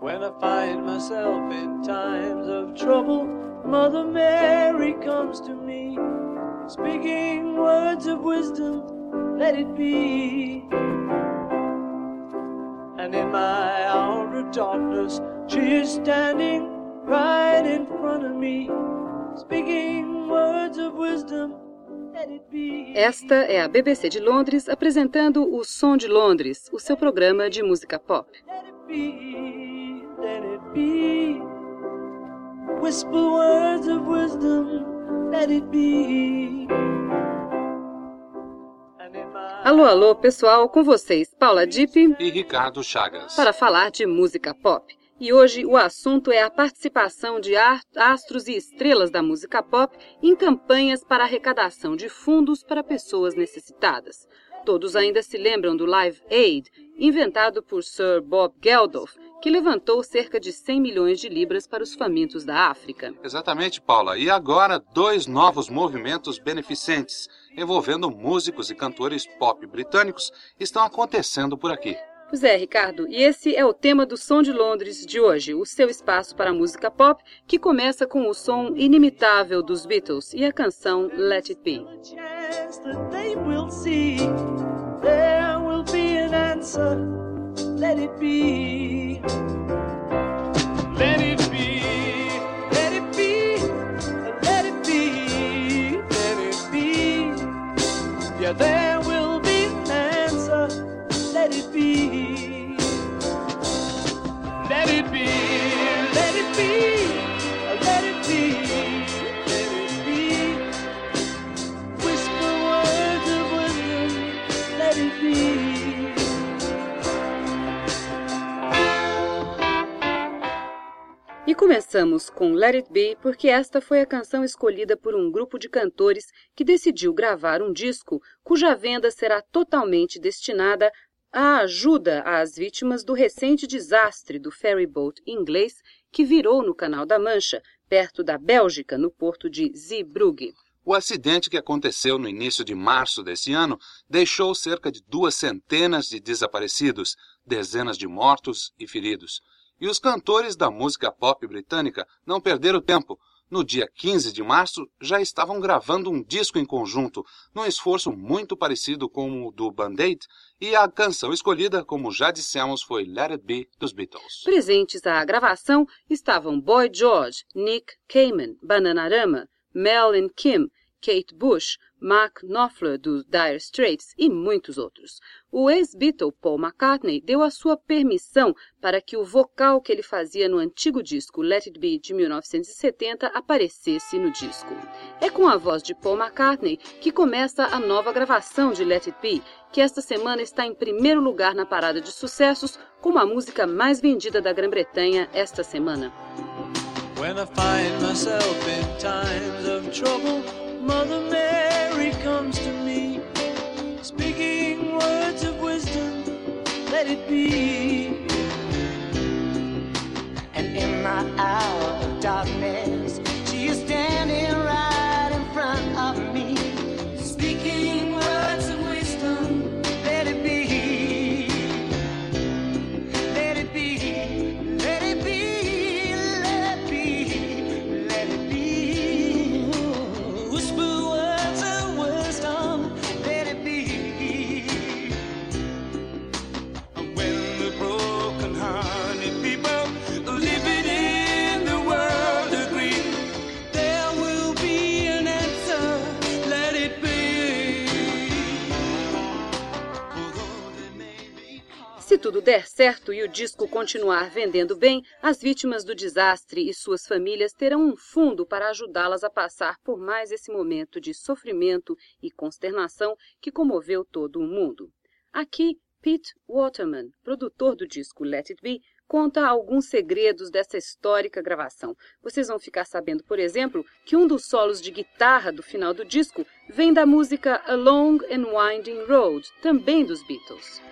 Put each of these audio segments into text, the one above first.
When I find myself in times of trouble, Mother Mary comes to me, speaking words of wisdom, let it be. And in my hour of darkness, she is standing right in front of me, speaking words of wisdom. let it be. Esta é a BBC de Londres apresentando o Som de Londres, o seu programa de música pop. Let it be. Whisper words of wisdom, let it be. Alô, alô, pessoal, com vocês, Paula Dipp, e Ricardo Chagas. para falar de música pop. E hoje o assunto é a participação de astros e estrelas da música pop em campanhas para arrecadação de fundos para pessoas necessitadas. Todos ainda se lembram do Live Aid, inventado por Sir Bob Geldof, que levantou cerca de 100 milhões de libras para os famintos da África. Exatamente, Paula. E agora, dois novos movimentos beneficentes envolvendo músicos e cantores pop britânicos estão acontecendo por aqui. Pois é, Ricardo, e esse é o tema do Som de Londres de hoje, o seu espaço para a música pop, que começa com o som inimitável dos Beatles e a canção Let It Be. there will be an answer. Let it be. Let it be. Let it be. Let it be. Let it be. Yeah, there will be an answer. Let it be. Começamos com Let It Be porque esta foi a canção escolhida por um grupo de cantores que decidiu gravar um disco cuja venda será totalmente destinada à ajuda às vítimas do recente desastre do ferryboat inglês que virou no Canal da Mancha, perto da Bélgica, no porto de Zeebrugge. O acidente que aconteceu no início de março desse ano deixou cerca de duas centenas de desaparecidos, dezenas de mortos e feridos. E os cantores da música pop britânica não perderam tempo. No dia 15 de março, já estavam gravando um disco em conjunto, num esforço muito parecido com o do Band-Aid, e a canção escolhida, como já dissemos, foi Let It Be dos Beatles. Presentes à gravação estavam Boy George, Nick Cayman, Bananarama, Mel and Kim, Kate Bush, Mark Knopfler do Dire Straits e muitos outros. O ex-Beatle Paul McCartney deu a sua permissão para que o vocal que ele fazia no antigo disco Let It Be de 1970 aparecesse no disco. É com a voz de Paul McCartney que começa a nova gravação de Let It Be, que esta semana está em primeiro lugar na parada de sucessos como a música mais vendida da Grã-Bretanha esta semana. When I find myself in times of trouble, Mother Mary comes to me, speaking words of wisdom, let it be. Der certo e o disco continuar vendendo bem, as vítimas do desastre e suas famílias terão um fundo para ajudá-las a passar por mais esse momento de sofrimento e consternação que comoveu todo o mundo. Aqui, Pete Waterman, produtor do disco Let It Be, conta alguns segredos dessa histórica gravação. Vocês vão ficar sabendo, por exemplo, que um dos solos de guitarra do final do disco vem da música A Long and Winding Road, também dos Beatles.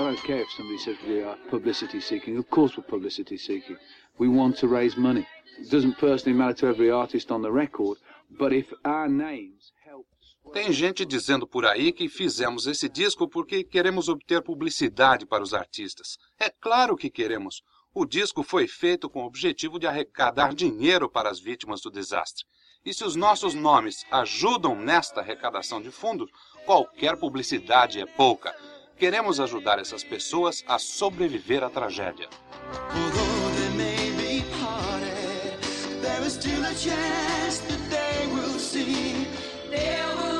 I don't care if somebody says we are publicity seeking. Of course we're publicity seeking. We want to raise money. It doesn't personally matter to every artist on the record, but if our names help Tem gente dizendo por aí que fizemos esse disco porque queremos obter publicidade para os artistas. É claro que queremos. O disco foi feito com o objetivo de arrecadar dinheiro para as vítimas do desastre. E se os nossos nomes ajudam nesta arrecadação de fundos, qualquer publicidade é pouca. Queremos ajudar essas pessoas a sobreviver à tragédia. They they will see. There will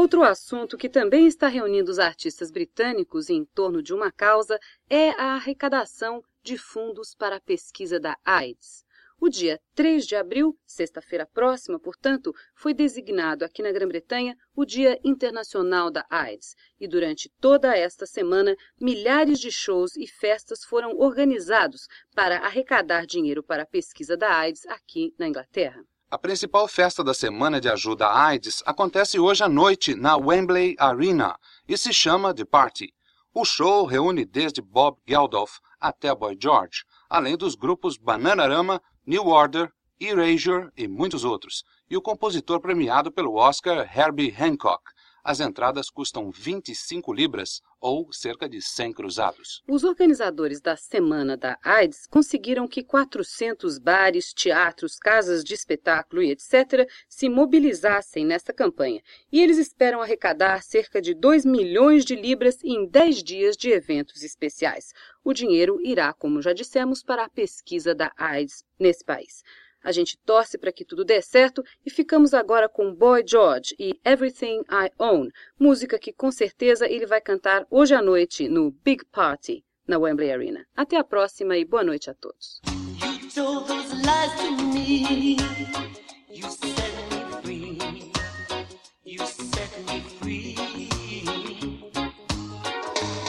Outro assunto que também está reunindo os artistas britânicos em torno de uma causa é a arrecadação de fundos para a pesquisa da AIDS. O dia 3 de abril, sexta-feira próxima, portanto, foi designado aqui na Grã-Bretanha o Dia Internacional da AIDS. E durante toda esta semana, milhares de shows e festas foram organizados para arrecadar dinheiro para a pesquisa da AIDS aqui na Inglaterra. A principal festa da Semana de Ajuda à AIDS acontece hoje à noite na Wembley Arena e se chama The Party. O show reúne desde Bob Geldof até Boy George, além dos grupos Bananarama, New Order, Erasure e muitos outros, e o compositor premiado pelo Oscar Herbie Hancock. As entradas custam 25 libras, ou cerca de 100 cruzados. Os organizadores da Semana da AIDS conseguiram que 400 bares, teatros, casas de espetáculo e etc. se mobilizassem nesta campanha. E eles esperam arrecadar cerca de 2 milhões de libras em 10 dias de eventos especiais. O dinheiro irá, como já dissemos, para a pesquisa da AIDS nesse país. A gente torce para que tudo dê certo e ficamos agora com Boy George e Everything I Own, música que com certeza ele vai cantar hoje à noite no Big Party na Wembley Arena. Até a próxima e boa noite a todos.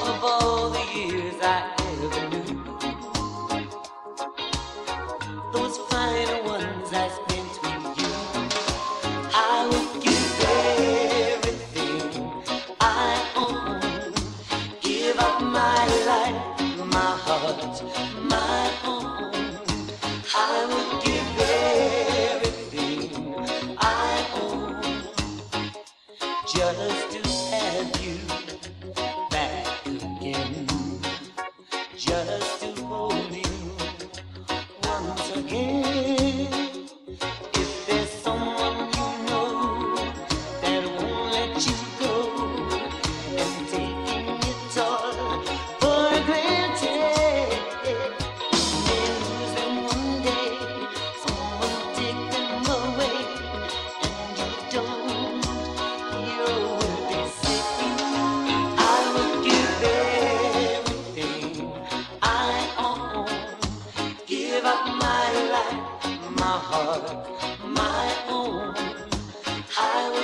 Of all the years I ever knew. I